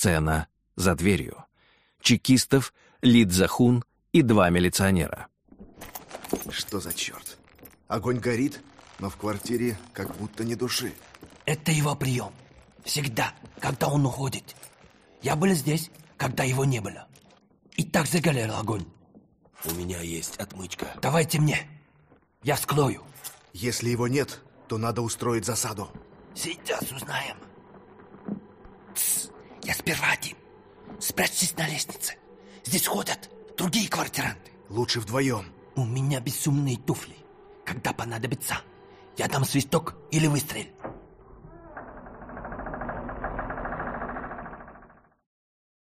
Сцена за дверью. Чекистов, Лид Захун и два милиционера. Что за черт? Огонь горит, но в квартире как будто не души. Это его прием. Всегда, когда он уходит. Я был здесь, когда его не было. И так загорел огонь. У меня есть отмычка. Давайте мне. Я вскрою. Если его нет, то надо устроить засаду. Сейчас узнаем. Я сперва один. Спрячьтесь на лестнице. Здесь ходят другие квартиранты. Лучше вдвоем. У меня безумные туфли. Когда понадобится, я дам свисток или выстрел.